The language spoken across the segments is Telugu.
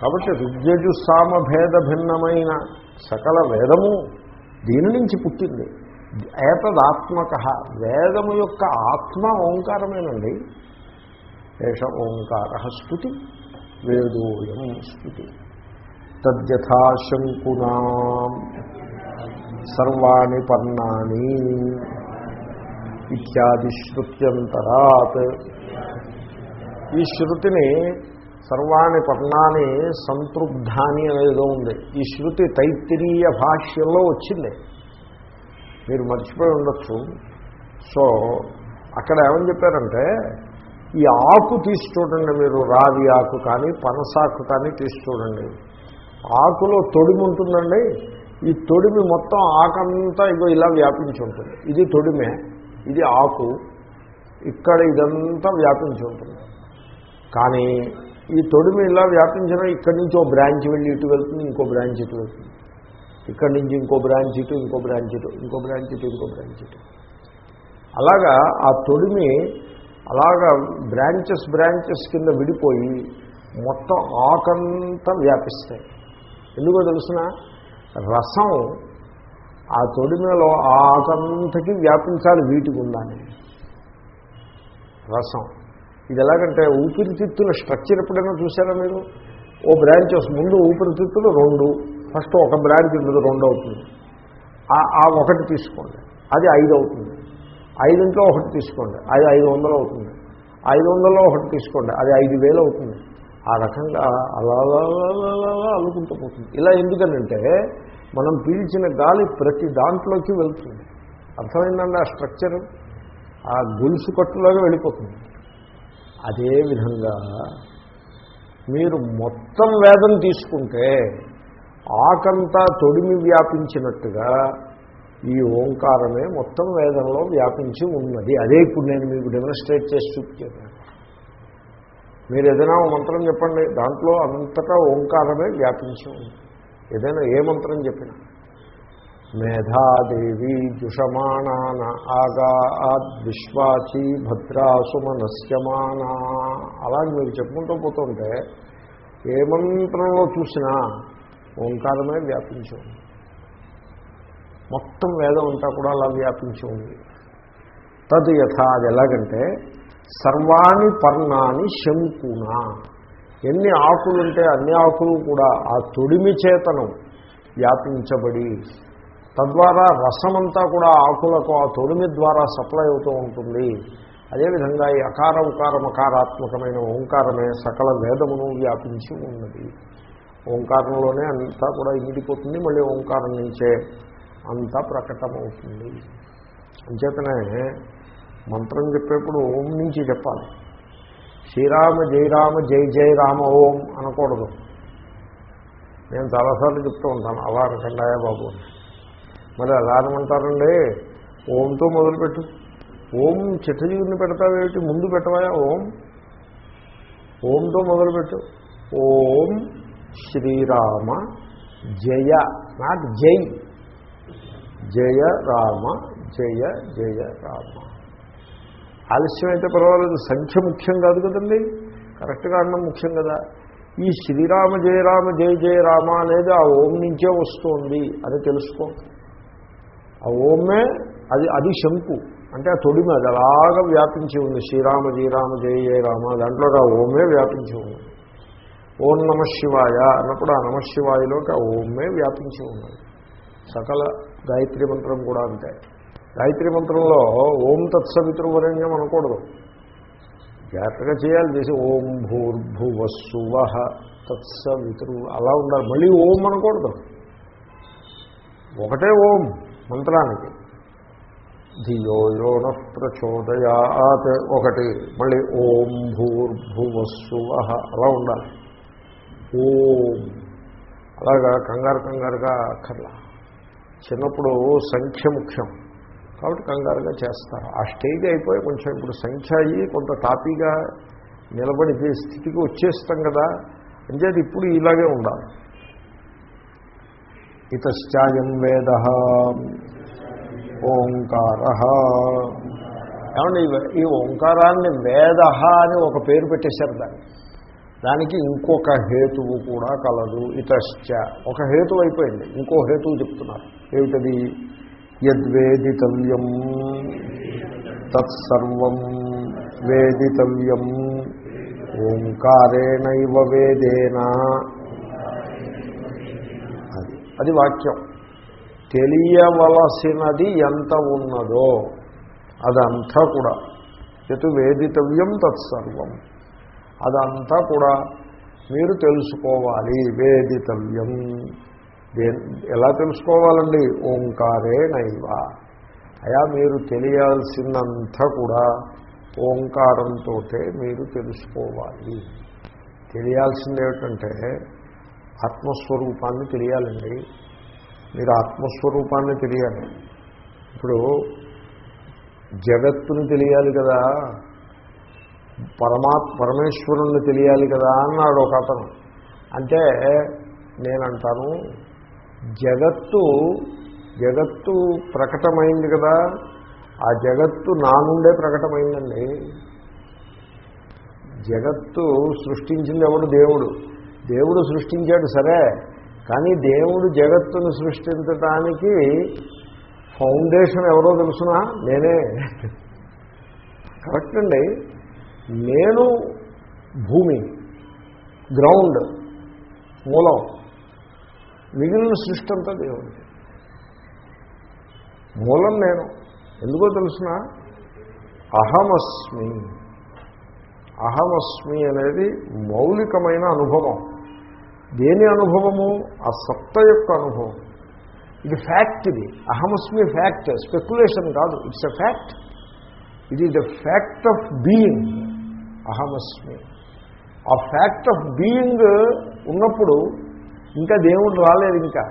కాబట్టి రుగ్యజు సామ భేద భిన్నమైన సకల వేదము దీని నుంచి పుట్టింది. ఏతదాత్మక. వేదము యొక్క ఆత్మ ఓంకారమేనండి. ఏష ఓంకార స్థుతి వేదోయం స్ఫుతి తద్యథాశంకునా సర్వాణి పర్ణాని ఇత్యాది శృత్యంతరాత్. ఈ శృతిని సర్వాణి పర్ణాన్ని సంతృప్ధాని అనేదో ఉంది. ఈ శృతి తైత్తిరీయ భాష్యంలో వచ్చింది. మీరు మర్చిపోయి ఉండొచ్చు. సో అక్కడ ఏమని చెప్పారంటే ఈ ఆకు తీసి చూడండి మీరు రావి ఆకు కానీ పనసాకు కానీ తీసి చూడండి ఆకులో తొడిమి ఉంటుందండి. ఈ తొడిమి మొత్తం ఆకంతా ఇగో ఇలా వ్యాపించి ఉంటుంది. ఇది తొడిమే ఇది ఆకు. ఇక్కడ ఇదంతా వ్యాపించి ఉంటుంది. కానీ ఈ తొడిమి ఇలా వ్యాపించిన ఇక్కడి నుంచి ఓ బ్రాంచ్ వెళ్ళి ఇటు వెళ్తుంది ఇంకో బ్రాంచ్ ఇటు వెళ్తుంది. ఇక్కడి నుంచి ఇంకో బ్రాంచ్ ఇటు ఇంకో బ్రాంచ్ ఇటు ఇంకో బ్రాంచ్ ఇటు ఇంకో బ్రాంచ్ ఇటు. అలాగా ఆ తొడిమి అలాగా బ్రాంచెస్ బ్రాంచెస్ కింద విడిపోయి మొత్తం ఆకంతా వ్యాపిస్తాయి. ఎందుకో తెలుసిన? రసం ఆ తొడిమలో ఆ ఆకంతకి వ్యాపించాలి వీటికి ఉందని రసం. ఇది ఎలాగంటే ఊపిరితిత్తుల స్ట్రక్చర్ ఎప్పుడైనా చూసారా మీరు? ఓ బ్రాంచ్ ముందు ఊపిరితిత్తులు రెండు ఫస్ట్ ఒక బ్రాంచ్ ఉంటుంది రెండు అవుతుంది. ఆ ఒకటి తీసుకోండి. అది ఐదు అవుతుంది. ఐదింట్లో ఒకటి తీసుకోండి. అది ఐదు వందలు అవుతుంది. ఐదు వందల్లో ఒకటి తీసుకోండి. అది ఐదు వేలు అవుతుంది. ఆ రకంగా అలా అలా అల్లుకుంటూ పోతుంది. ఇలా ఎందుకనంటే మనం పీల్చిన గాలి ప్రతి దాంట్లోకి వెళ్తుంది. అర్థమైందండి ఆ స్ట్రక్చర్? ఆ గొలుసు కట్టులాగా వెళ్ళిపోతుంది. అదేవిధంగా మీరు మొత్తం వేదం తీసుకుంటే ఆకంతా తొడిమి వ్యాపించినట్టుగా ఈ ఓంకారమే మొత్తం వేదంలో వ్యాపించి ఉన్నది. అదే ఇప్పుడు నేను మీకు డెమోన్స్ట్రేట్ చేసి చూపించాను మీరు ఏదైనా మంత్రం చెప్పండి. దాంట్లో అంతటా ఓంకారమే వ్యాపించి ఉంది. ఏదైనా ఏ మంత్రం చెప్పినా. మేధాదేవి జుషమాణాన ఆగా విశ్వాచి భద్రాసుమనస్యమానా అలాగే మీరు చెప్పుకుంటూ పోతుంటే ఏ మంత్రంలో చూసినా ఓంకారమే వ్యాపించి ఉంది. మొత్తం వేదం అంతా కూడా అలా వ్యాపించి ఉంది. తద్ యథా అది ఎలాగంటే సర్వాణి పర్ణాన్ని శంకున. ఎన్ని ఆకులుంటే అన్ని ఆకులు కూడా ఆ తొడిమి చేతనం వ్యాపించబడి తద్వారా రసమంతా కూడా ఆకులకు ఆ తొడిమి ద్వారా సప్లై అవుతూ ఉంటుంది. అదేవిధంగా ఈ అకార ఉకార మకారాత్మకమైన ఓంకారమే సకల వేదమును వ్యాపించి ఉన్నది. ఓంకారంలోనే అంతా కూడా ఇమిడిపోతుంది మళ్ళీ ఓంకారం నుంచే అంతా ప్రకటమవుతుంది. అంచేతనే మంత్రం చెప్పేప్పుడు ఓం నుంచి చెప్పాలి. శ్రీరామ జయరామ జై జయ రామ ఓం అనకూడదు. నేను చాలాసార్లు చెప్తూ ఉంటాను అలా అనకండాయా బాబు అని. మరి అలా అనమంటారండి? ఓంతో మొదలుపెట్టు. ఓం చిట్టజీవిని పెడతావేమిటి ముందు పెట్టవాయా? ఓం. ఓంతో మొదలుపెట్టు. ఓం శ్రీరామ జయ. నాట్ జై. జయ రామ జయ జయ రామ. ఆలస్యం అయితే పర్వాలేదు. సంఖ్య ముఖ్యం కాదు కదండి. కరెక్ట్గా అన్నం ముఖ్యం కదా. ఈ శ్రీరామ జయరామ జయ జయ రామ అనేది ఆ ఓం నుంచే వస్తుంది అని తెలుసుకో. ఆ ఓమే అది అది శంకు. అంటే ఆ తొడిమ అది అలాగా వ్యాపించి ఉంది. శ్రీరామ జీరామ జయ జయ రామ దాంట్లో ఆ ఓమే వ్యాపించి ఉంది. ఓం నమ శివాయ అన్నప్పుడు ఆ నమశివాయలోకి ఆ ఓమే వ్యాపించి ఉన్నది. సకల గాయత్రి మంత్రం కూడా అంతే. గాయత్రి మంత్రంలో ఓం తత్సవితృవరణ్యం అనకూడదు. జాగ్రత్తగా చేయాలి. చేసి ఓం భూర్భువస్సువ తత్సవితృ అలా ఉండాలి. మళ్ళీ ఓం అనకూడదు. ఒకటే ఓం. మంత్రానికి. ధియోయోన ప్రచోదయాత్. ఒకటి మళ్ళీ ఓం భూర్భువస్సువ అలా ఉండాలి. ఓం. అలాగా కంగారు కంగారుగా అక్కర్లా. చిన్నప్పుడు సంఖ్య ముఖ్యం. కాబట్టి కంగారుగా చేస్తారు ఆ స్టేజ్ అయిపోయి కొంచెం ఇప్పుడు సంఖ్య అయ్యి కొంత టాపీగా నిలబడి స్థితికి వచ్చేస్తాం కదా. అంచేది ఇప్పుడు ఇలాగే ఉండాలి. ఇతశ్చాయం వేద. ఓంకార. ఏమండి ఈ ఓంకారాన్ని వేద అని ఒక పేరు పెట్టేశారు దాన్ని. దానికి ఇంకొక హేతువు కూడా కలదు. ఇతశ్చ. ఒక హేతు అయిపోయింది. ఇంకో హేతువు చెప్తున్నారు. ఏమిటది? యద్వేదితవ్యం. తత్సర్వం వేదితవ్యం. ఓంకారేణ వేదేనా. అది వాక్యం. తెలియవలసినది ఎంత ఉన్నదో అదంతా కూడా. ఎటు వేదితవ్యం తత్సర్వం. అదంతా కూడా మీరు తెలుసుకోవాలి. వేదితవ్యం. ఎలా తెలుసుకోవాలండి? ఓంకారే నైవ. అయా మీరు తెలియాల్సిందంతా కూడా ఓంకారంతో మీరు తెలుసుకోవాలి. తెలియాల్సింది ఏమిటంటే ఆత్మస్వరూపాన్ని తెలియాలండి. మీరు ఆత్మస్వరూపాన్ని తెలియాలి. ఇప్పుడు జగత్తుని తెలియాలి కదా. పరమాత్ పరమేశ్వరుణ్ణి తెలియాలి కదా అన్నాడు ఒక అతను. అంటే నేనంటాను జగత్తు జగత్తు ప్రకటమైంది కదా. ఆ జగత్తు నా నుండే ప్రకటమైందండి. జగత్తు సృష్టించింది ఎవడు? దేవుడు. దేవుడు సృష్టించాడు సరే కానీ దేవుడు జగత్తును సృష్టించడానికి ఫౌండేషన్ ఎవరో తెలుసునా? నేనే. కరెక్ట్ అండి. నేను భూమి గ్రౌండ్ మూలం మిగిలిన సృష్టి అంతా దేవుడి. మూలం నేను. ఎందుకో తెలుసిన? అహమస్మి. అహమస్మి అనేది మౌలికమైన అనుభవం. దేని అనుభవము? ఆ సత్త యొక్క అనుభవం. ఇది ఫ్యాక్ట్ ఇది. అహమస్మి ఫ్యాక్ట్ స్పెక్యులేషన్ కాదు. It's a fact it is the fact of being అహమస్మి. ఆ ఫ్యాక్ట్ ఆఫ్ బీయింగ్ ఉన్నప్పుడు ఇంకా దేవుడు రాలేదు ఇంకా.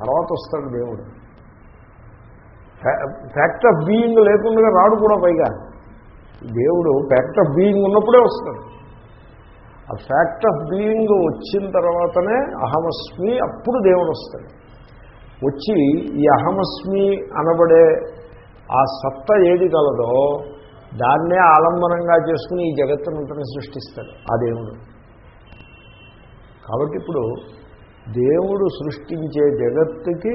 తర్వాత వస్తాడు దేవుడు. ఫ్యాక్ట్ ఆఫ్ బీయింగ్ లేకుండా రాడు కూడా పైగా. దేవుడు ఫ్యాక్ట్ ఆఫ్ బీయింగ్ ఉన్నప్పుడే వస్తాడు. ఆ ఫ్యాక్ట్ ఆఫ్ బీయింగ్ వచ్చిన తర్వాతనే అహమస్మి అప్పుడు దేవుడు వస్తాడు. వచ్చి ఈ అహమస్మి అనబడే ఆ సత్త ఏది కలదో దాన్నే ఆలంబనంగా చేసుకుని ఈ జగత్తునంతని సృష్టిస్తాడు ఆ దేవుడు. కాబట్టి ఇప్పుడు దేవుడు సృష్టించే జగత్తుకి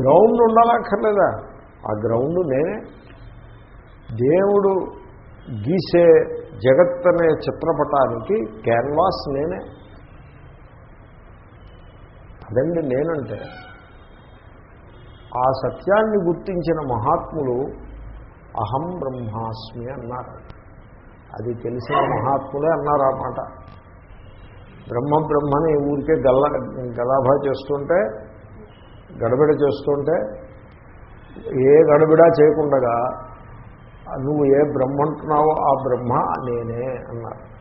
గ్రౌండ్ ఉండాలక్కర్లేదా ఆ గ్రౌండ్ నేనే దేవుడు గీసే జగత్ అనే చిత్రపటానికి క్యాన్వాస్ నేనే. అదండి నేనంటే. ఆ సత్యాన్ని గుర్తించిన మహాత్ములు అహం బ్రహ్మాస్మి అన్నారు. అది తెలిసిన మహాత్ములే అన్నారు ఆ మాట. బ్రహ్మ బ్రహ్మని ఊరికే గల్ల గలాభా చేస్తుంటే గడబిడ చేస్తుంటే ఏ గడబిడా చేయకుండగా నువ్వు ఏ బ్రహ్మ అంటున్నావో ఆ బ్రహ్మ నేనే అన్నారు.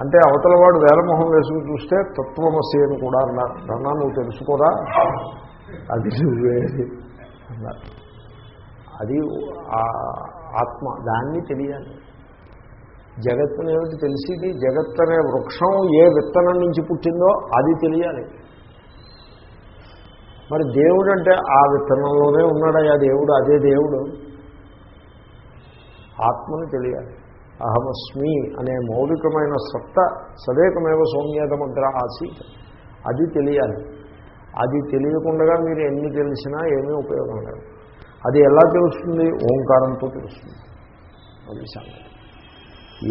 అంటే అవతలవాడు వేలమొహం వేసుకుని చూస్తే తత్వమసి అని కూడా అన్నారు. అన్నా నువ్వు తెలుసుకోరా? అది నువ్వే అన్నారు. అది ఆత్మ దాన్ని తెలియాలి. జగత్తుని ఏమిటి తెలిసింది జగత్ అనే వృక్షం ఏ విత్తనం నుంచి పుట్టిందో అది తెలియాలి. మరి దేవుడు అంటే ఆ విత్తనంలోనే ఉన్నాడయ్యా దేవుడు? అదే దేవుడు. ఆత్మని తెలియాలి. అహమస్మి అనే మౌలికమైన సత్త సదేకమేవ సౌమ్యతమగ్ర ఆసీత్. అది తెలియాలి. అది తెలియకుండా మీరు ఎన్ని తెలిసినా ఏమీ ఉపయోగం లేదు. అది ఎలా తెలుస్తుంది? ఓంకారంతో తెలుస్తుంది. అది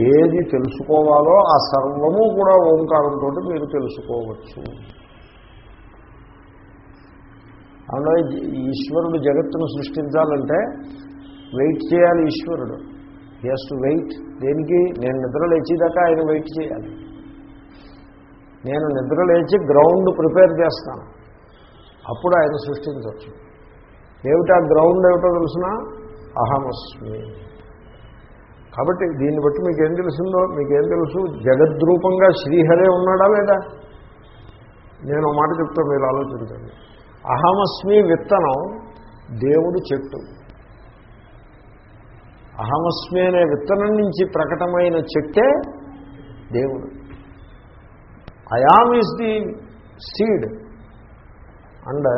ఏది తెలుసుకోవాలో ఆ సర్వము కూడా ఓంకారంతో మీరు తెలుసుకోవచ్చు. అందులో ఈశ్వరుడు జగత్తును సృష్టించాలంటే వెయిట్ చేయాలి ఈశ్వరుడు. హెస్ టు వెయిట్ దేనికి? నేను నిద్ర లేచేదాకా ఆయన వెయిట్ చేయాలి. నేను నిద్ర లేచి గ్రౌండ్ ప్రిపేర్ చేస్తాను. అప్పుడు ఆయన సృష్టించవచ్చు. ఏమిటా గ్రౌండ్ ఏమిటో తెలిసిన? అహమస్మి. కాబట్టి దీన్ని బట్టి మీకేం తెలిసిందో? మీకేం తెలుసు? జగద్రూపంగా శ్రీహరే ఉన్నాడా లేదా? నేను మాట చెప్తా మీరు ఆలోచించండి. అహమస్మి విత్తనం దేవుడు చెట్టు. అహమస్మి అనే విత్తనం నుంచి ప్రకటమైన చెట్టే దేవుడు. I am is the seed and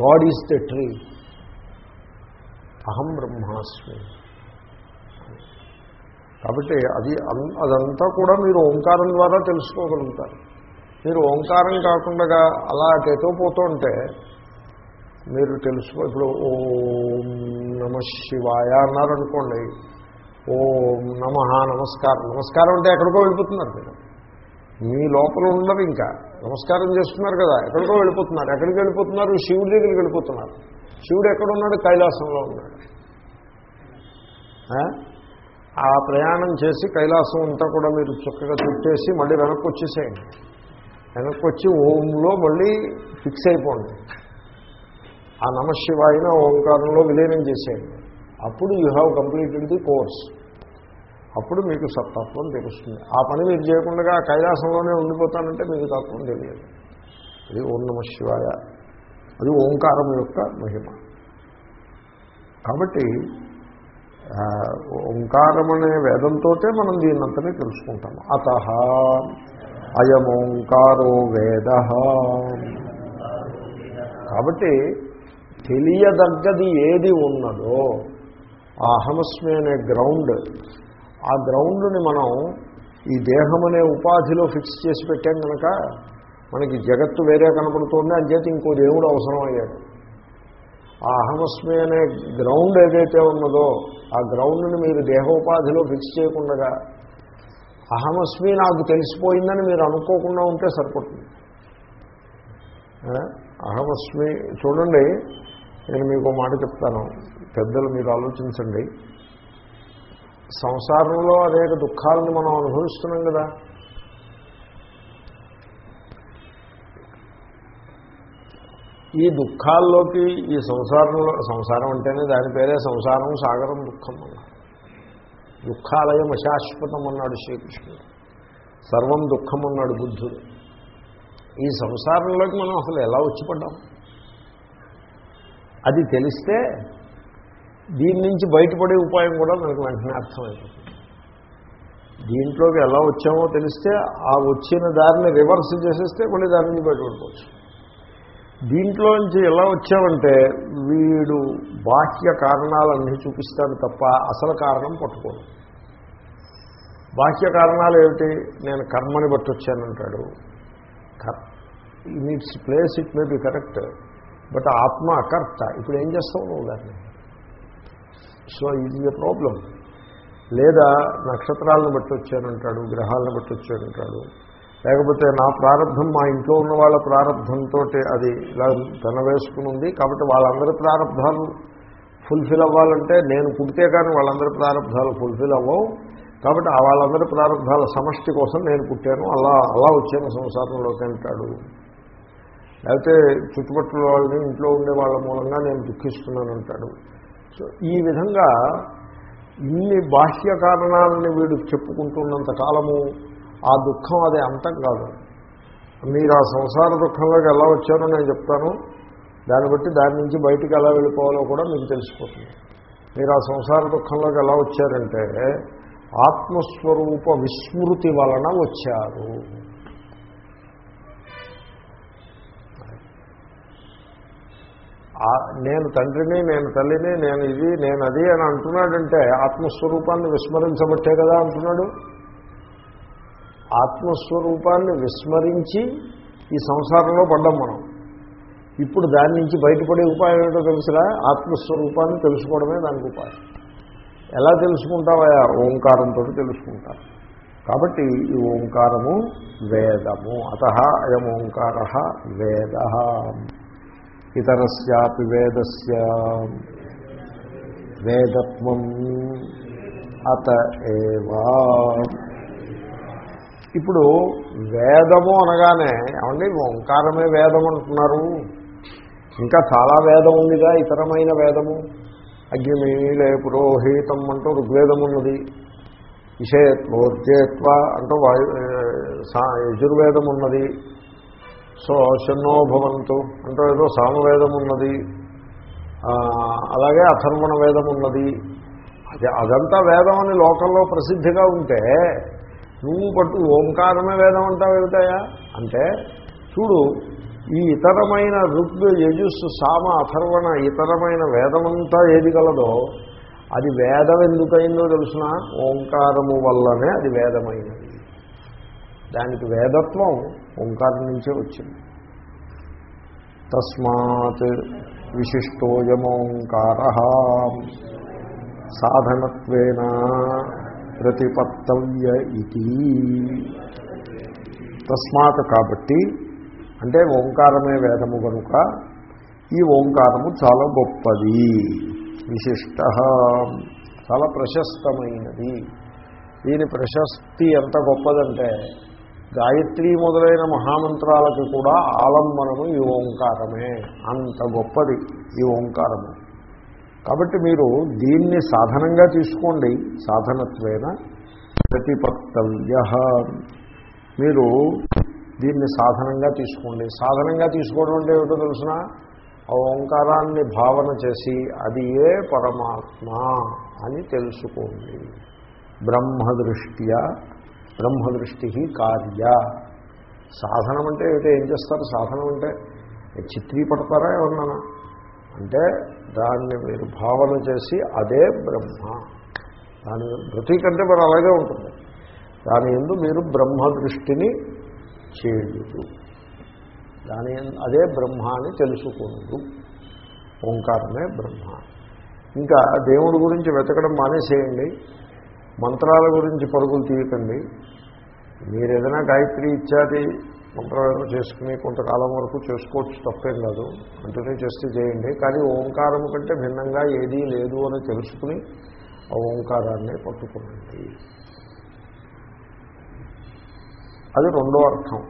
God is the tree. అహం బ్రహ్మాస్మి. కాబట్టి అది అదంతా కూడా మీరు ఓంకారం ద్వారా తెలుసుకోగలుగుతారు. మీరు ఓంకారం కాకుండా అలా పోతూ పోతుంటే మీరు తెలుసుకో ఇప్పుడు ఓం నమ శివాయ అన్నారనుకోండి. ఓం నమ నమస్కారం. నమస్కారం అంటే ఎక్కడికో వెళ్ళిపోతున్నారు మీరు. మీ లోపల ఉండరు ఇంకా. నమస్కారం చేస్తున్నారు కదా ఎక్కడికో వెళ్ళిపోతున్నారు. ఎక్కడికి వెళ్ళిపోతున్నారు? శివుడి దగ్గరికి వెళ్ళిపోతున్నారు. శివుడు ఎక్కడున్నాడు? కైలాసంలో ఉన్నాడు. ఆ? ఆ ప్రయాణం చేసి కైలాసం అంతా కూడా మీరు చక్కగా చుట్టేసి మళ్ళీ వెనక్కి వచ్చేసేయండి. వెనక్కి వచ్చి ఓంలో మళ్ళీ ఫిక్స్ అయిపోండి. ఆ నమశివాయిన ఓంకారంలో విలీనం చేసేయండి అప్పుడు you have completed the course. అప్పుడు మీకు సత్తత్వం తెలుస్తుంది. ఆ పని మీరు చేయకుండా కైలాసంలోనే ఉండిపోతానంటే మీకు తత్వం తెలియదు. అది ఓం నమ శివాయ. అది ఓంకారం యొక్క మహిమ. కాబట్టి ఓంకారం అనే వేదంతో మనం దీన్నంతనే తెలుసుకుంటాం. అత అయమోంకారో వేద. కాబట్టి తెలియదగ్గది ఏది ఉన్నదో ఆ అహమస్మి అనే గ్రౌండ్ ఆ గ్రౌండ్ని మనం ఈ దేహం అనే ఉపాధిలో ఫిక్స్ చేసి పెట్టాం కనుక మనకి జగత్తు వేరే కనపడుతోంది అంచేత ఇంకో దేవుడు అవసరం అయ్యాడు ఆ అహమస్మి అనే గ్రౌండ్ ఏదైతే ఉన్నదో ఆ గ్రౌండ్ని మీరు దేహోపాధిలో ఫిక్స్ చేయకుండా అహమస్మి నాకు తెలిసిపోయిందని మీరు అనుకోకుండా ఉంటే సరిపడుతుంది. అహమస్మి చూడండి నేను మీకు మాట చెప్తాను. పెద్దలు మీరు ఆలోచించండి. సంసారంలో అనేక దుఃఖాలను మనం అనుభవిస్తున్నాం కదా. ఈ దుఃఖాల్లోకి ఈ సంసారంలో సంసారం అంటేనే దాని పేరే సంసారం సాగరం దుఃఖం అన్నారు దుఃఖాలయం అశాశ్వతం అన్నాడు శ్రీకృష్ణుడు. సర్వం దుఃఖం అన్నాడు బుద్ధుడు. ఈ సంసారంలోకి మనం అసలు ఎలా వచ్చి పడ్డాం? అది తెలిస్తే దీని నుంచి బయటపడే ఉపాయం కూడా మనకు వెంటనే అర్థమైపోతుంది. దీంట్లోకి ఎలా వచ్చామో తెలిస్తే ఆ వచ్చిన దారిని రివర్స్ చేసేస్తే మళ్ళీ దాని నుంచి బయటపడిపోవచ్చు. దీంట్లోంచి ఎలా వచ్చామంటే వీడు బాహ్య కారణాలన్నీ చూపిస్తాడు తప్ప అసలు కారణం పట్టుకోడు. బాహ్య కారణాలు ఏమిటి? నేను కర్మని బట్టి వచ్చానంటాడు. In its place it may be correct but ఆత్మ అకర్త. ఇప్పుడు ఏం చేస్తావు నువ్వు దాన్ని? సో ఇది ఎ ప్రాబ్లం లేదా నక్షత్రాలను బట్టి వచ్చానంటాడు గ్రహాలను బట్టి వచ్చానంటాడు లేకపోతే నా ప్రారంభం మా ఇంట్లో ఉన్న వాళ్ళ ప్రారంభంతో అది ఇలా పెనవేసుకుని ఉంది. కాబట్టి వాళ్ళందరి ప్రారంభాలు ఫుల్ఫిల్ అవ్వాలంటే నేను పుడితే కానీ వాళ్ళందరి ప్రారంభాలు ఫుల్ఫిల్ అవ్వవు. కాబట్టి వాళ్ళందరి ప్రారంభాల సమష్టి కోసం నేను పుట్టాను. అలా అలా వచ్చాను సంసారంలోకి అంటాడు. లేకపోతే చుట్టుపక్కల వాళ్ళని ఇంట్లో ఉండే వాళ్ళ మూలంగా నేను దుఃఖిస్తున్నాను అంటాడు సో ఈ విధంగా ఇన్ని బాహ్య కారణాలని వీడు చెప్పుకుంటున్నంత కాలము ఆ దుఃఖం అది అంతం కాదు. మీరు ఆ సంసార దుఃఖంలోకి ఎలా వచ్చారో నేను చెప్తాను. దాన్ని బట్టి దాని నుంచి బయటికి ఎలా వెళ్ళిపోవాలో కూడా మీకు తెలిసిపోతుంది. మీరు ఆ సంసార దుఃఖంలోకి ఎలా వచ్చారంటే ఆత్మస్వరూప విస్మృతి వలన వచ్చారు. నేను తండ్రిని నేను తల్లిని నేను ఇది నేను అది అని అంటున్నాడంటే ఆత్మస్వరూపాన్ని విస్మరించబట్టే కదా అంటున్నాడు. ఆత్మస్వరూపాన్ని విస్మరించి ఈ సంసారంలో పడ్డాం మనం. ఇప్పుడు దాని నుంచి బయటపడే ఉపాయం ఏంటో తెలుసురా? ఆత్మస్వరూపాన్ని తెలుసుకోవడమే దానికి ఉపాయం. ఎలా తెలుసుకుంటావా ఓంకారంతో తెలుసుకుంటారు. కాబట్టి ఈ ఓంకారము వేదము. అత అయం ఓంకార వేద. ఇతరస్యాపి వేదస్య. వేదత్వం అత ఏవా. ఇప్పుడు వేదము అనగానే ఏమండి ఓంకారమే వేదం అంటున్నారు ఇంకా చాలా వేదం ఉందిగా ఇతరమైన వేదము. అగ్నిమీలే పురోహితం అంటూ ఋగ్వేదం ఉన్నది ఇషేత్వోర్జేత్వ అంటూ వాయు సా- యజుర్వేదం ఉన్నది సో శన్నో భవంతు. అంటూ ఏదో సామవేదం ఉన్నది అలాగే అథర్వణ వేదం ఉన్నది అది అదంతా వేదం అని లోకంలో ప్రసిద్ధిగా ఉంటే నువ్వు పట్టు ఓంకారమే వేదం అంటావు వెళ్తాయా అంటే చూడు ఈ ఇతరమైన ఋగ్ యజుస్సు సామ అథర్వణ ఇతరమైన వేదమంతా ఏది కలదో అది వేదం ఎందుకైందో తెలుసిన? ఓంకారము వల్లనే అది వేదమైనది. దానికి వేదత్వం ఓంకారం నుంచే వచ్చింది. తస్మాత్ విశిష్టోయమోంకార సాధనత్వేన ప్రతిపత్తవ్య ఇది తస్మాత్ కాబట్టి అంటే ఓంకారమే వేదము కనుక ఈ ఓంకారము చాలా గొప్పది. విశిష్ట చాలా ప్రశస్తమైనది. దీని ప్రశస్తి ఎంత గొప్పదంటే గాయత్రి మొదలైన మహామంత్రాలకు కూడా ఆలంబనము ఈ ఓంకారమే. అంత గొప్పది ఈ ఓంకారము. కాబట్టి మీరు దీన్ని సాధనంగా తీసుకోండి. సాధనత్వేన ప్రతిపత్తవ్య. మీరు దీన్ని సాధనంగా తీసుకోండి. సాధనంగా తీసుకోవడం అంటే ఏమిటో తెలిసిన? ఆ ఓంకారాన్ని భావన చేసి అది ఏ పరమాత్మ అని తెలుసుకోండి. బ్రహ్మదృష్ట్యా బ్రహ్మదృష్టి కార్య. సాధనం అంటే ఏమిటో? ఏం చేస్తారు? సాధనం అంటే చిత్రీపడతారా ఏమన్నా అంటే దాన్ని మీరు భావన చేసి అదే బ్రహ్మ. దాని ప్రతీకంటే మరి అలాగే ఉంటుంది. దాని ఎందు మీరు బ్రహ్మ దృష్టిని చేయదు దాని అదే బ్రహ్మ అని తెలుసుకోండు ఓంకారమే బ్రహ్మ. ఇంకా దేవుడి గురించి వెతకడం మానేసేయండి. మంత్రాల గురించి పరుగులు తీయకండి. మీరు ఏదైనా గాయత్రి ఇత్యాది మంత్రాలను చేసుకుని కొంతకాలం వరకు చేసుకోవచ్చు తప్పేం కాదు. కంటిన్యూ చేస్తే చేయండి. కానీ ఓంకారం కంటే భిన్నంగా ఏదీ లేదు అని తెలుసుకుని ఆ ఓంకారాన్ని పట్టుకునండి. అది రెండో అర్థం.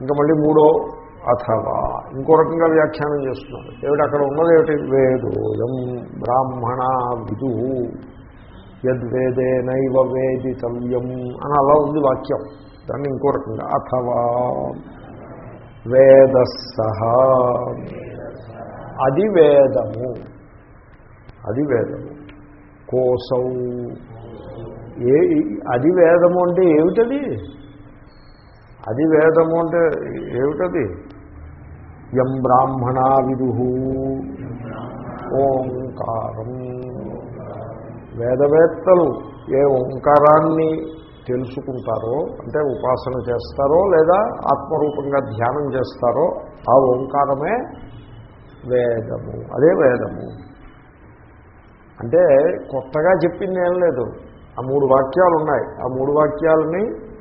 ఇంకా మళ్ళీ మూడో అథవా. ఇంకో రకంగా వ్యాఖ్యానం చేస్తున్నారు ఏమిటి? అక్కడ ఉన్నది ఏమిటి వేదోయం బ్రాహ్మణ విదు. యద్వేదేనైవ వేదితవ్యం అని అలా ఉంది వాక్యం. దాన్ని ఇంకో రకంగా అథవా వేదస్సహ. అది వేదము. అది వేదము. కోసం. ఏ అది వేదము అంటే ఏమిటది? అది వేదము అంటే ఏమిటది? యం బ్రాహ్మణ విదు. ఓంకారం. వేదవేత్తలు ఏ ఓంకారాన్ని తెలుసుకుంటారో అంటే ఉపాసన చేస్తారో లేదా ఆత్మరూపంగా ధ్యానం చేస్తారో ఆ ఓంకారమే వేదము. అదే వేదము. అంటే కొత్తగా చెప్పింది ఏం లేదు. ఆ మూడు వాక్యాలు ఉన్నాయి. ఆ మూడు వాక్యాలని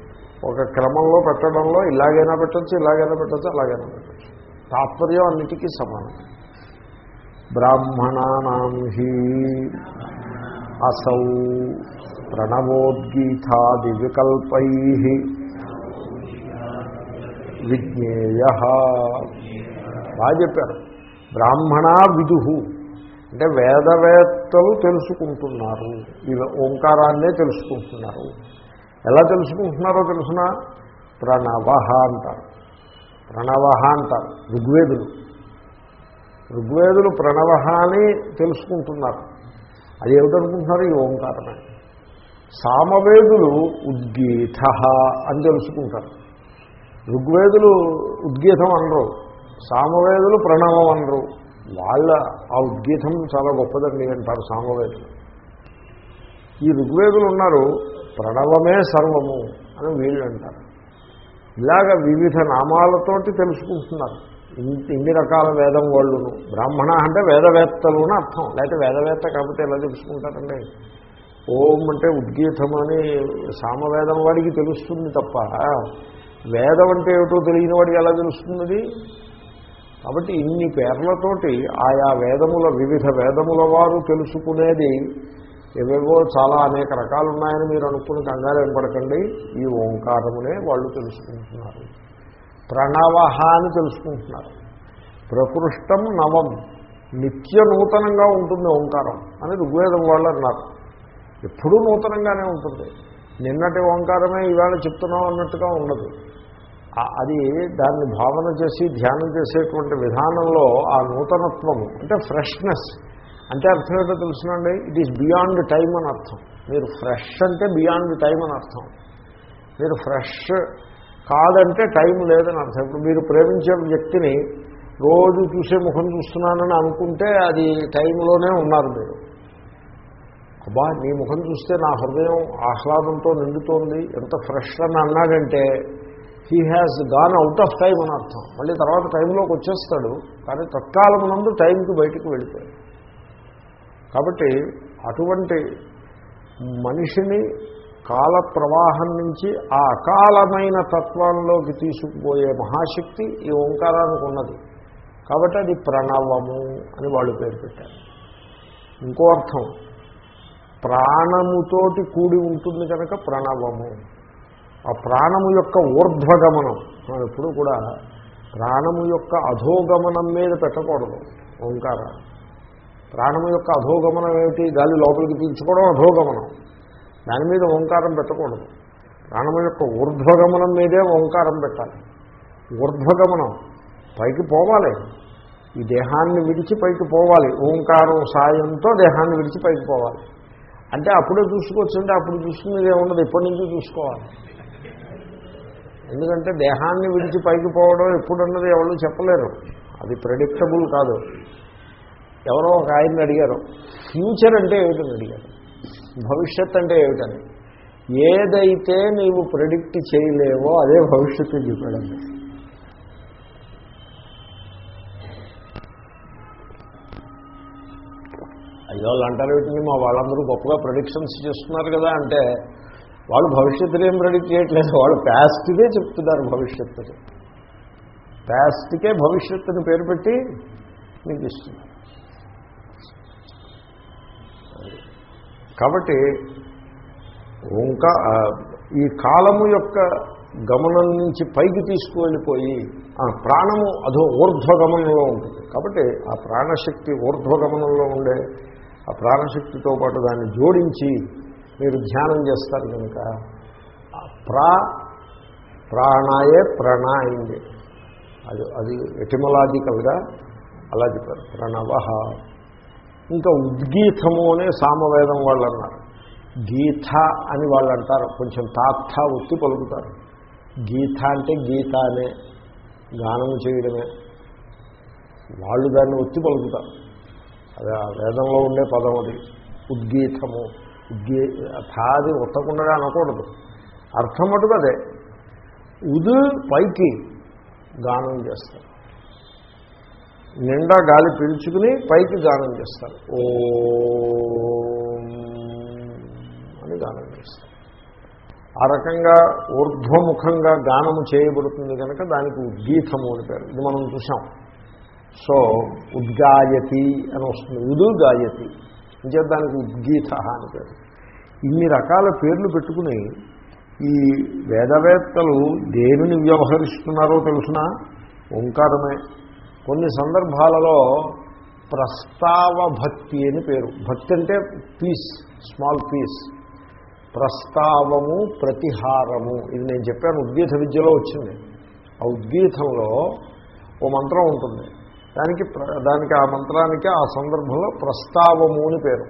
ఒక క్రమంలో పెట్టడంలో ఇలాగైనా పెట్టచ్చు ఇలాగైనా పెట్టచ్చు అలాగైనా పెట్టచ్చు. తాత్పర్యం అన్నిటికీ సమానం. బ్రాహ్మణానాం హీ అసౌ ప్రణవోద్గీతాది వికల్పై విజ్ఞేయ. బాగా చెప్పారు. బ్రాహ్మణ విదుహు అంటే వేదవేత్తలు తెలుసుకుంటున్నారు. ఈ ఓంకారాన్నే తెలుసుకుంటున్నారు. ఎలా తెలుసుకుంటున్నారో తెలుసిన? ప్రణవ అంటారు. ప్రణవ అంటారు. ఋగ్వేదులు. ఋగ్వేదులు ప్రణవ అని తెలుసుకుంటున్నారు. అది ఏమిటనుకుంటున్నారు ఈ ఓంకారమే. సామవేదులు ఉద్గీత అని తెలుసుకుంటారు. ఋగ్వేదులు ఉద్గీతం అనరు. సామవేదులు ప్రణవం అనరు. వాళ్ళ ఆ ఉద్గీతం చాలా గొప్పదండి అంటారు సామవేదులు. ఈ ఋగ్వేదులు ఉన్నారు ప్రణవమే సర్వము అని వీళ్ళు అంటారు ఇలాగ వివిధ నామాలతోటి తెలుసుకుంటున్నారు. ఇన్ని రకాల వేదం వాళ్ళును. బ్రాహ్మణ అంటే వేదవేత్తలు అని అర్థం. లేకపోతే వేదవేత్త కాకపోతే ఎలా తెలుసుకుంటారండి? ఓం అంటే ఉద్గీతం అని సామవేదం వాడికి తెలుస్తుంది తప్ప వేదం అంటే ఏమిటో తెలియని వాడికి ఎలా తెలుస్తుంది? కాబట్టి ఇన్ని పేర్లతోటి ఆయా వేదముల వివిధ వేదముల వారు తెలుసుకునేది ఏవేవో చాలా అనేక రకాలు ఉన్నాయని మీరు అనుకుని కంగారు ఏర్పడకండి ఈ ఓంకారమునే వాళ్ళు తెలుసుకుంటున్నారు. ప్రణవ అని తెలుసుకుంటున్నారు. ప్రకృష్టం నవం నిత్య నూతనంగా ఉంటుంది ఓంకారం అని ఋగ్వేదం వాళ్ళు అన్నారు. ఎప్పుడూ నూతనంగానే ఉంటుంది. నిన్నటి ఓంకారమే ఈవేళ చెప్తున్నాం అన్నట్టుగా ఉండదు. అది దాన్ని భావన చేసి ధ్యానం చేసేటువంటి విధానంలో ఆ నూతనత్వము అంటే ఫ్రెష్నెస్ అంటే అర్థం ఏంటో తెలుసునండి? ఇట్ ఈస్ బియాండ్ టైం అని అర్థం. మీరు ఫ్రెష్ అంటే బియాండ్ టైం అని అర్థం. మీరు ఫ్రెష్ కాదంటే టైం లేదని అర్థం. ఇప్పుడు మీరు ప్రేమించే వ్యక్తిని రోజు చూసే ముఖం చూస్తున్నానని అనుకుంటే అది టైంలోనే ఉన్నారు మీరు. అబ్బా నీ ముఖం చూస్తే నా హృదయం ఆహ్లాదంతో నిండుతోంది ఎంత ఫ్రెష్ అని అన్నాడంటే he has gone out of time అని అర్థం. మళ్ళీ తర్వాత టైంలోకి వచ్చేస్తాడు కానీ తత్కాలం నందు టైంకి బయటకు వెళ్ళిపోయాడు. కాబట్టి అటువంటి మనిషిని కాల ప్రవాహం నుంచి ఆ అకాలమైన తత్వంలోకి తీసుకుపోయే మహాశక్తి ఈ ఓంకారానికి ఉన్నది. కాబట్టి అది ప్రణవము అని వాళ్ళు పేరు పెట్టారు. ఇంకో అర్థం ప్రాణముతోటి కూడి ఉంటుంది కనుక ప్రణవము. ఆ ప్రాణము యొక్క ఊర్ధ్వగమనం మనం ఎప్పుడు కూడా ప్రాణము యొక్క అధోగమనం మీద పెట్టకూడదు ఓంకారాన్ని. ప్రాణము యొక్క అధోగమనం ఏమిటి? గాలి లోపలికి పీల్చుకోవడం అధోగమనం. దాని మీద ఓంకారం పెట్టకూడదు. ప్రాణం యొక్క ఊర్ధ్వగమనం మీదే ఓంకారం పెట్టాలి. ఊర్ధ్వగమనం పైకి పోవాలి. ఈ దేహాన్ని విడిచి పైకి పోవాలి. ఓంకారం సాయంతో దేహాన్ని విడిచి పైకి పోవాలి. అంటే అప్పుడే చూసుకోవచ్చంటే అప్పుడు చూసుకునేది ఏముండదు ఎప్పటి నుంచి చూసుకోవాలి. ఎందుకంటే దేహాన్ని విడిచి పైకి పోవడం ఎప్పుడున్నది ఎవరు చెప్పలేరు. అది ప్రెడిక్టబుల్ కాదు. ఎవరో ఒక ఆయన్ని అడిగారు ఫ్యూచర్ అంటే ఏమిటని అడిగారు. భవిష్యత్ అంటే ఏమిటని? ఏదైతే నీవు ప్రెడిక్ట్ చేయలేవో అదే భవిష్యత్తు చెప్పాడండి అయ్యో వాళ్ళు అంటారు వీటిని మా వాళ్ళందరూ గొప్పగా ప్రొడిక్షన్స్ చేస్తున్నారు కదా అంటే వాళ్ళు భవిష్యత్తులో ఏం ప్రెడిక్ట్ చేయట్లేదు వాళ్ళు ప్యాస్ట్దే చెప్తున్నారు భవిష్యత్తుని. ప్యాస్ట్కే భవిష్యత్తుని పేరు పెట్టి మీకు ఇస్తున్నారు. కాబట్టి ఇంకా ఈ కాలము యొక్క గమనం నుంచి పైకి తీసుకువెళ్ళిపోయి ఆ ప్రాణము అధో ఊర్ధ్వగమనంలో ఉంటుంది. కాబట్టి ఆ ప్రాణశక్తి ఊర్ధ్వగమనంలో ఉండే ఆ ప్రాణశక్తితో పాటు దాన్ని జోడించి మీరు ధ్యానం చేస్తారు కనుక ప్రా ప్రాణాయే ప్రాణ అయింది అది అది ఎటిమలాజికల్గా అలా చెప్పారు. ప్రణవ. ఇంకా ఉద్గీతము అనే సామవేదం వాళ్ళు అన్నారు గీత అని వాళ్ళు అంటారు కొంచెం తాత్త ఒత్తి పలుకుతారు. గీత అంటే గీత అనే గానం చేయడమే. వాళ్ళు దాన్ని ఒత్తి పలుకుతారు. అదే ఆ వేదంలో ఉండే పదం అది. ఉద్గీతము. ఉద్గీ థాది ఒత్తకుండా అనకూడదు. అర్థం మటుకు అదే. ఉదు పైకి గానం చేస్తారు. నిండా గాలి పీల్చుకుని పైకి గానం చేస్తారు. ఓ అని గానం చేస్తారు. ఆ రకంగా ఊర్ధ్వముఖంగా గానము చేయబడుతుంది కనుక దానికి ఉద్గీతము అని పేరు. ఇది మనం చూసాం సో ఉద్గాయతి అని వస్తుంది. ఉదు గాయతి ఇంకే దానికి ఉద్గీత అని పేరు. ఇన్ని రకాల పేర్లు పెట్టుకుని ఈ వేదవేత్తలు దేనిని వ్యవహరిస్తున్నారో తెలుసిన? ఓంకారమే. కొన్ని సందర్భాలలో ప్రస్తావ భక్తి అని పేరు. భక్తి అంటే పీస్ స్మాల్ పీస్ ప్రస్తావము ప్రతిహారము. ఇది నేను చెప్పాను ఉద్గీత విద్యలో వచ్చింది. ఆ ఉద్గీతంలో ఓ మంత్రం ఉంటుంది. దానికి దానికి ఆ మంత్రానికి ఆ సందర్భంలో ప్రస్తావము అని పేరు.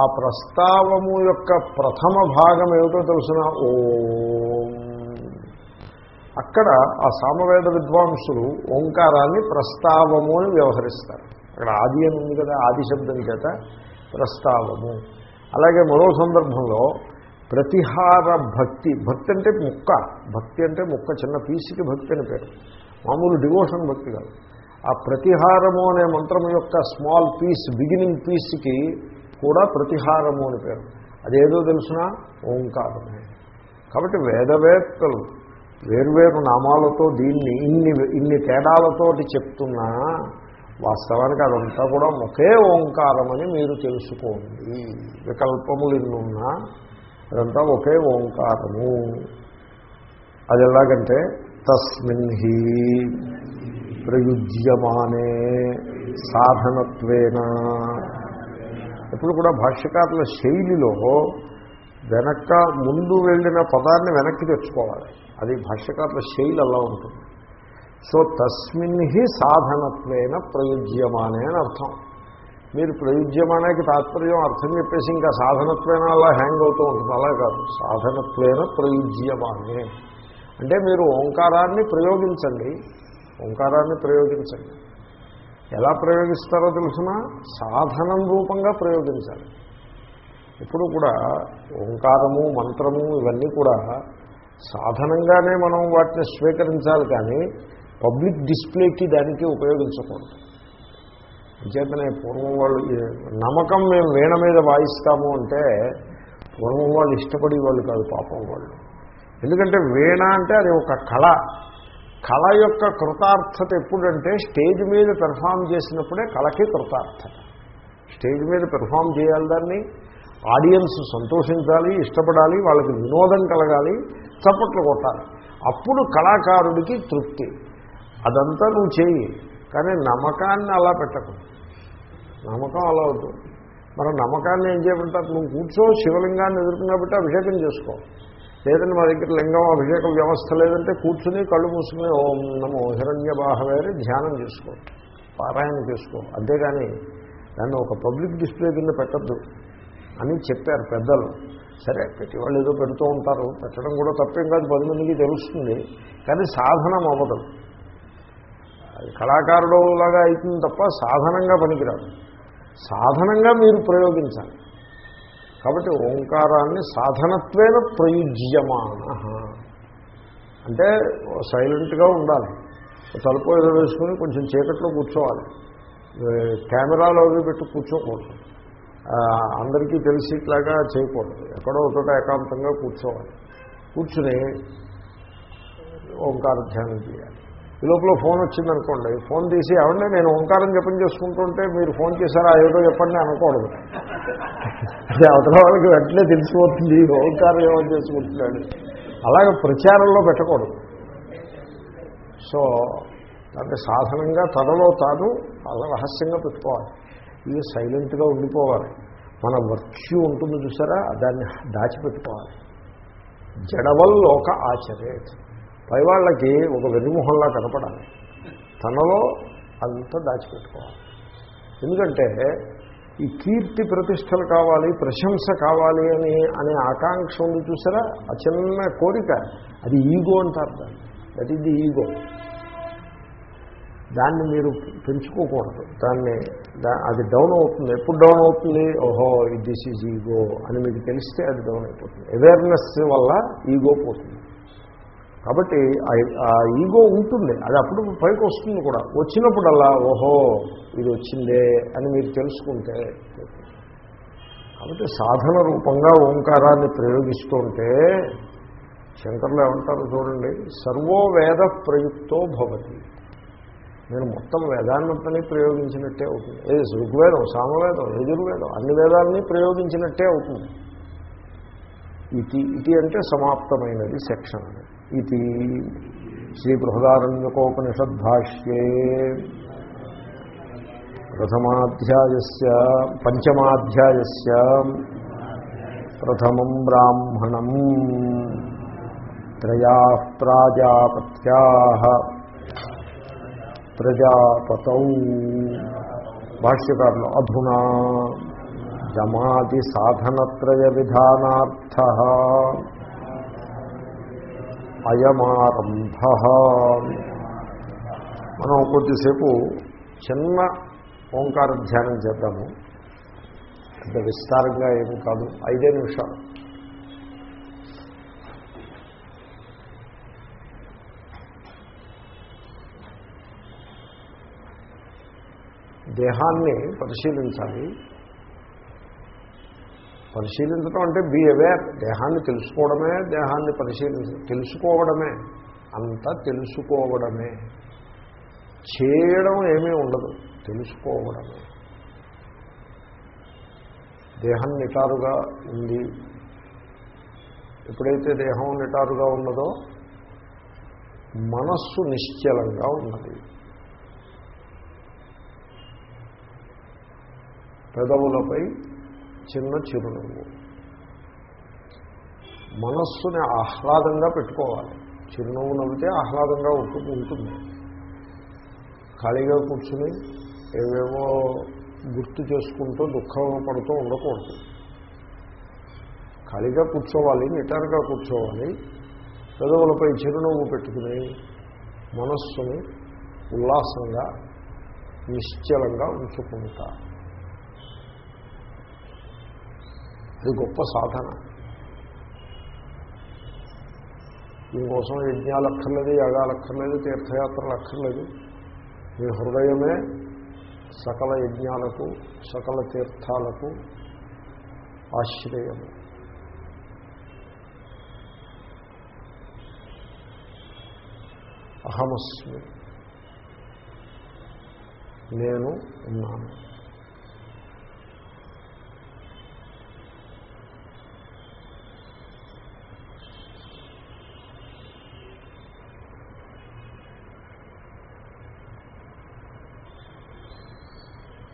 ఆ ప్రస్తావము యొక్క ప్రథమ భాగం ఏమిటో తెలుసిన? ఓ అక్కడ ఆ సామవేద విద్వాంసులు ఓంకారాన్ని ప్రస్తావము అని వ్యవహరిస్తారు. అక్కడ ఆది అని ఉంది కదా ఆది శబ్దం చేత ప్రస్తావము. అలాగే మరో సందర్భంలో ప్రతిహార భక్తి భక్తి అంటే ముక్క భక్తి అంటే ముక్క చిన్న పీసికి భక్తి అని పేరు. మామూలు డివోషన్ భక్తి కాదు. ఆ ప్రతిహారము అనే మంత్రం యొక్క స్మాల్ పీస్ బిగినింగ్ పీస్కి కూడా ప్రతిహారము అని పేరు. అదేదో తెలుసిన? ఓంకారమే. కాబట్టి వేదవేత్తలు వేర్వేరు నామాలతో దీన్ని ఇన్ని ఇన్ని తేడాలతోటి చెప్తున్నా వాస్తవానికి అదంతా కూడా ఒకే ఓంకారమని మీరు తెలుసుకోండి. వికల్పములు ఇన్నున్నా అదంతా ఒకే ఓంకారము. అది ఎలాగంటే తస్మిన్ హి ప్రయుజ్యమానే సాధనత్వేన. ఎప్పుడు కూడా భాష్యకారుల శైలిలో వెనక్క ముందు వెళ్ళిన పదాన్ని వెనక్కి తెచ్చుకోవాలి. అది భాష్యకారుల శైలి అలా ఉంటుంది. సో తస్మిన్ హి సాధనత్వేన ప్రయుజ్యమానే అని అర్థం. మీరు ప్రయుజ్యమానానికి తాత్పర్యం అర్థం చెప్పేసి ఇంకా సాధనత్వేన అలా హ్యాంగ్ అవుతూ ఉంటుంది. అలా కాదు. సాధనత్వేన ప్రయుజ్యమానే. అంటే మీరు ఓంకారాన్ని ప్రయోగించండి. ఓంకారాన్ని ప్రయోగించండి. ఎలా ప్రయోగిస్తారో తెలిసిన? సాధనం రూపంగా ప్రయోగించాలి. ఇప్పుడు కూడా ఓంకారము మంత్రము ఇవన్నీ కూడా సాధనంగానే మనం వాటిని స్వీకరించాలి కానీ పబ్లిక్ డిస్ప్లేకి దానికి ఉపయోగించకూడదు. అంచేతనే పూర్వం వాళ్ళు నమ్మకం మేము వీణ మీద వాయిస్తాము అంటే పూర్వం వాళ్ళు ఇష్టపడి వాళ్ళు కాదు పాపం వాళ్ళు. ఎందుకంటే వీణ అంటే అది ఒక కళ. కళ యొక్క కృతార్థత ఎప్పుడంటే స్టేజ్ మీద పెర్ఫామ్ చేసినప్పుడే కళకి కృతార్థత. స్టేజ్ మీద పెర్ఫామ్ చేయాలి దాన్ని ఆడియన్స్ సంతోషించాలి ఇష్టపడాలి వాళ్ళకి వినోదం కలగాలి చప్పట్లు కొట్టాలి. అప్పుడు కళాకారుడికి తృప్తి. అదంతా నువ్వు చేయి కానీ నమ్మకాన్ని అలా పెట్టకు. నమ్మకం అలా అవుతుంది మరి నమ్మకాన్ని ఏం చేయమంటారు? నువ్వు కూర్చో శివలింగాన్ని ఎదుర్కొన్నబట్టి అభిషేకం చేసుకో. లేదంటే మా దగ్గర లింగం అభిషేక వ్యవస్థ లేదంటే కూర్చుని కళ్ళు మూసుకుని ఓం నమో హిరణ్య బాహవేరి ధ్యానం చేసుకో. పారాయణ చేసుకో. అంతేగాని దాన్ని ఒక పబ్లిక్ డిస్ప్లే కింద పెట్టద్దు. అని చెప్పారు పెద్దలు. సరే ప్రతి వాళ్ళు ఏదో పెడుతూ ఉంటారు. పెట్టడం కూడా తప్పేం కాదు పది మందికి తెలుస్తుంది. కానీ సాధనం అవ్వదు. అది కళాకారుడు లాగా అవుతుంది తప్ప సాధనంగా పనికిరాదు. సాధనంగా మీరు ప్రయోగించాలి. కాబట్టి ఓంకారాన్ని సాధనత్వేన ప్రయుజ్యమాన. అంటే సైలెంట్గా ఉండాలి. తలుపు ఎదురు వేసుకుని కొంచెం చీకట్లో కూర్చోవాలి. కెమెరాలో అవి పెట్టి కూర్చోకూడదు. అందరికీ తెలిసేట్లాగా చేయకూడదు. ఎక్కడో ఒకట ఏకాంతంగా కూర్చోవాలి. కూర్చుని ఓంకార ధ్యానం చేయాలి. ఈ లోపల ఫోన్ వచ్చిందనుకోండి ఫోన్ తీసి ఏమంటే నేను ఓంకారం జపం చేసుకుంటుంటే మీరు ఫోన్ చేశారా? ఏదో చెప్పండి అనకూడదు. అది అవతల వాళ్ళకి వెంటనే తెలిసిపోతుంది ఓంకారం ఏమో చేసుకుంటున్నాడు? అలాగే ప్రచారంలో పెట్టకూడదు. సో దాన్ని సాధనంగా తనలో తాను అలా రహస్యంగా పెట్టుకోవాలి. ఇది సైలెంట్గా ఉండిపోవాలి. మన వర్క్యూ ఉంటుంది చూసారా? దాన్ని దాచిపెట్టుకోవాలి. జడవల్లో ఒక ఆచరేట్ పైవాళ్ళకి ఒక వెన్నుమొహంలా కనపడాలి. తనలో అంత దాచిపెట్టుకోవాలి. ఎందుకంటే ఈ కీర్తి ప్రతిష్టలు కావాలి ప్రశంస కావాలి అని అనే ఆకాంక్ష ఉంది చూసారా? ఆ చిన్న కోరిక. అది ఈగో అంటారు దాన్ని. దట్ ఈజ్ ది ఈగో దాన్ని మీరు పెంచుకోకూడదు. దాన్ని అది డౌన్ అవుతుంది. ఎప్పుడు డౌన్ అవుతుంది? ఓహో దిస్ ఈజ్ ఈగో అని మీకు తెలిస్తే అది డౌన్ అయిపోతుంది. అవేర్నెస్ వల్ల ఈగో పోతుంది. కాబట్టి ఆ ఈగో ఉంటుంది. అది అప్పుడు పైకి వస్తుంది కూడా. వచ్చినప్పుడల్లా ఓహో ఇది వచ్చిందే అని మీరు తెలుసుకుంటే కాబట్టి సాధన రూపంగా ఓంకారాన్ని ప్రయోగిస్తుంటే శంకర్లు ఏమంటారు చూడండి సర్వోవేద ప్రయుక్తో భవతి. నేను మొత్తం వేదాన్నంతని ప్రయోగించినట్టే అవుతుంది. ఏది ఋగ్వేదం సామవేదం యజుర్వేదం అన్ని వేదాలని ప్రయోగించినట్టే అవుతుంది. ఇది ఇది అంటే సమాప్తమైనది సెక్షన్. ఇది శ్రీ బృహదారణ్యకోపనిషద్భాష్యే ప్రథమాధ్యాయస్య పంచమాధ్యాయస్య ప్రథమం బ్రాహ్మణం. త్రయా ప్రాజాపత్యా. ప్రజాపతౌ. భాష్యకారులు అధునా జమాది సాధనత్రయ విధానార్థ అయమారంభ. మనం కొద్దిసేపు చిన్న ఓంకార ధ్యానం చేద్దాము. పెద్ద విస్తారంగా ఏమి కాదు. ఐదే నిమిషాలు. దేహాన్ని పరిశీలించాలి. పరిశీలించడం అంటే బీ అవేర్ దేహాన్ని తెలుసుకోవడమే దేహాన్ని పరిశీలించ తెలుసుకోవడమే. అంతా తెలుసుకోవడమే. చేయడం ఏమీ ఉండదు తెలుసుకోవడమే. దేహం నిటారుగా ఉంది. ఎప్పుడైతే దేహం నిటారుగా ఉన్నదో మనస్సు నిశ్చలంగా ఉన్నది. పెదవులపై చిన్న చిరునవ్వు. మనస్సుని ఆహ్లాదంగా పెట్టుకోవాలి. చిరునవ్వు నవ్వితే ఆహ్లాదంగా ఉంటుంది. ఖాళీగా కూర్చుని ఏవేవో గుర్తు చేసుకుంటూ దుఃఖం పడుతూ ఉండకూడదు. ఖాళీగా కూర్చోవాలి నిటారుగా కూర్చోవాలి. పెదవులపై చిరునవ్వు పెట్టుకుని మనస్సుని ఉల్లాసంగా నిశ్చలంగా ఉంచుకుంటారు అది గొప్ప సాధన. దీనికోసం యజ్ఞాలు అక్కర్లేదు యాగాలు అక్కర్లేదు తీర్థయాత్రలు అక్కర్లేదు మీ హృదయమే సకల యజ్ఞాలకు సకల తీర్థాలకు ఆశ్రయము. అహమస్మి. నేను ఉన్నాను.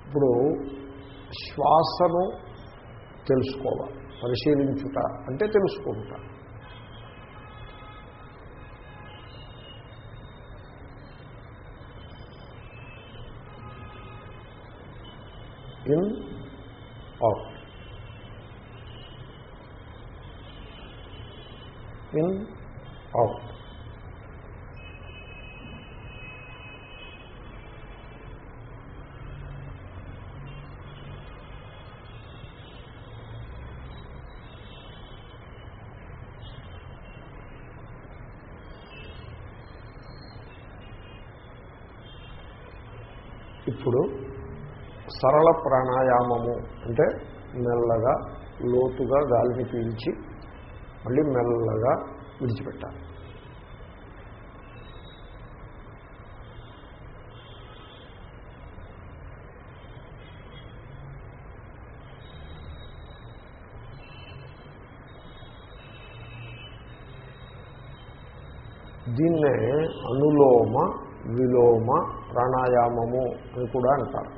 ఇప్పుడు శ్వాసను తెలుసుకోవాలి పరిశీలించుట అంటే తెలుసుకుంట. ఇన్ అవుట్ ఇన్ అవుట్ ఇప్పుడు సరళ ప్రాణాయామము అంటే మెల్లగా లోతుగా గాలిని పీల్చి మళ్ళీ మెల్లగా విడిచిపెట్టాలి. దీన్నే అనులోమ విలోమ ప్రాణాయామము అని కూడా అంటారు.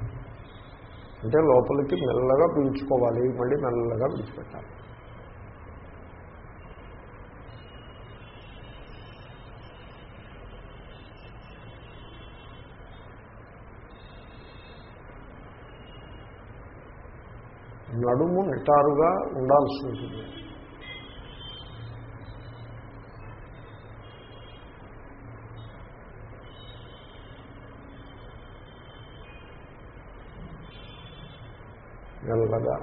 అంటే లోపలికి మెల్లగా పీల్చుకోవాలి మళ్ళీ మెల్లగా విడిచిపెట్టాలి. నడుము నిటారుగా ఉండాల్సి ఉంటుంది. మెల్లగా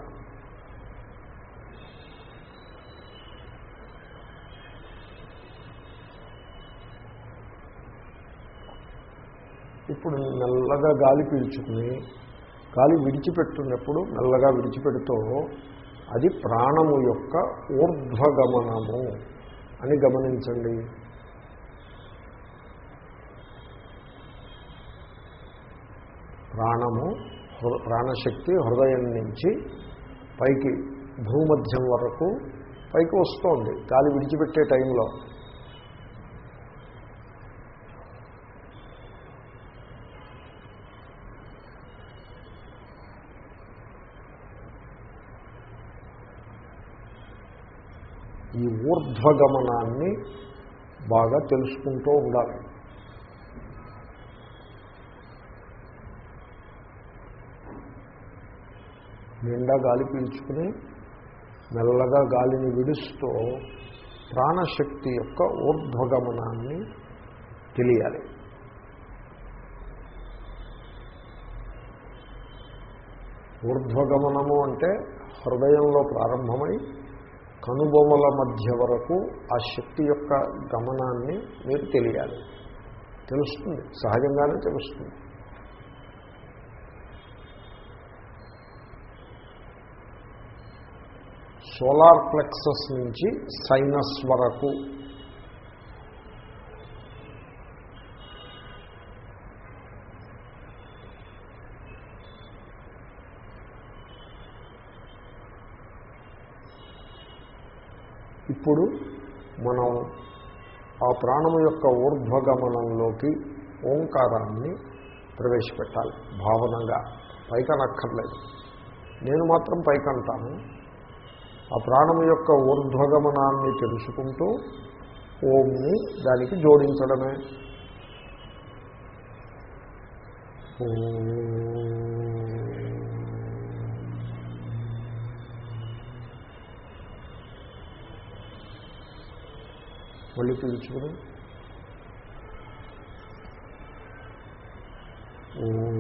ఇప్పుడు మెల్లగా గాలి పీల్చుకుని గాలి విడిచిపెట్టినప్పుడు మెల్లగా విడిచిపెడుతూ అది ప్రాణము యొక్క ఊర్ధ్వగమనము అని గమనించండి. ప్రాణము ప్రాణశక్తి హృదయం నుంచి పైకి భూమధ్యం వరకు పైకి వస్తోంది. గాలి విడిచిపెట్టే టైంలో. ఈ ఊర్ధ్వగమనాన్ని బాగా తెలుసుకుంటూ ఉండాలి. నిండా గాలి పీల్చుకుని మెల్లగా గాలిని విడుస్తూ ప్రాణశక్తి యొక్క ఊర్ధ్వగమనాన్ని తెలియాలి. ఊర్ధ్వగమనము అంటే హృదయంలో ప్రారంభమై కనుబొమ్మల మధ్య వరకు ఆ శక్తి యొక్క గమనాన్ని మీరు తెలియాలి. తెలుస్తుంది. సహజంగానే తెలుస్తుంది. సోలార్ ప్లెక్సస్ నుంచి సైనస్ వరకు. ఇప్పుడు మనం ఆ ప్రాణము యొక్క ఊర్ధ్వగమనంలోకి ఓంకారాన్ని ప్రవేశపెట్టాలి భావనగా. పైకనక్కర్లేదు. నేను మాత్రం పైకంటాను. ఆ ప్రాణము యొక్క ఊర్ధ్వగమనాన్ని తెలుసుకుంటూ ఓంని దానికి జోడించడమే. మళ్ళీ పిలుచుకుని. మళ్ళీ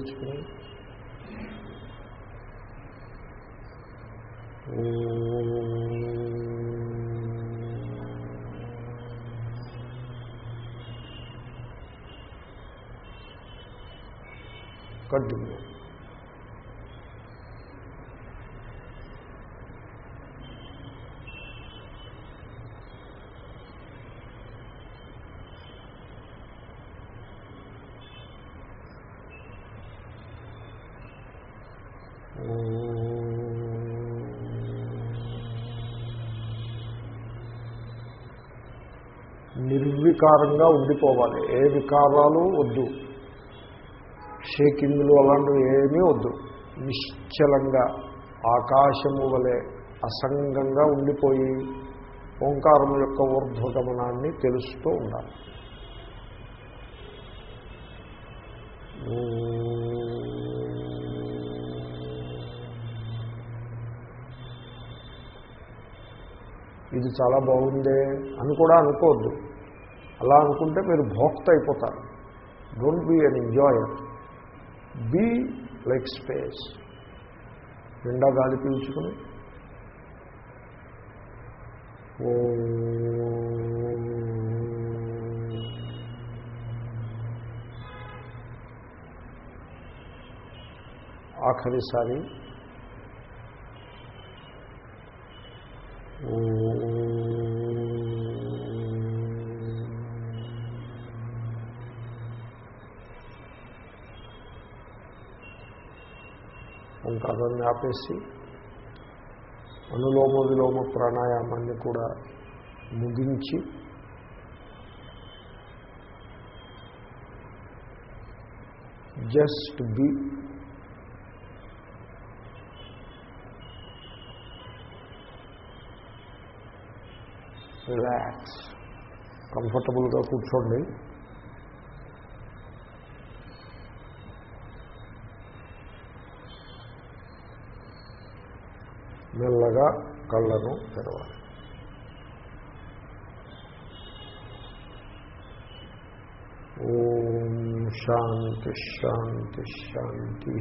పీల్చుకుని కంటిన్యూ. నిర్వికారంగా ఉండిపోవాలి. ఏ వికారాలు వద్దు. షేకింగ్లు అలాంటివి ఏమీ వద్దు. నిశ్చలంగా ఆకాశము వలె అసంగంగా ఉండిపోయి ఓంకారం యొక్క ఊర్ధ్వగమనాన్ని తెలుస్తూ ఉండాలి. ఇది చాలా బాగుందే అని కూడా అనుకోవద్దు. అలా అనుకుంటే మీరు భోక్త అయిపోతారు. Don't be an enjoyer be like space నిండా గాలి పీల్చుకుని. ఓ. ఆఖరిసారి ఆపేసి అనులోమ విలోమ ప్రాణాయామాన్ని కూడా ముగించి జస్ట్ బి రిలాక్స్ కంఫర్టబుల్గా కూర్చోండి. మెల్లగా కళ్ళను తెరవాలి. ఓం శాంతి శాంతి శాంతి.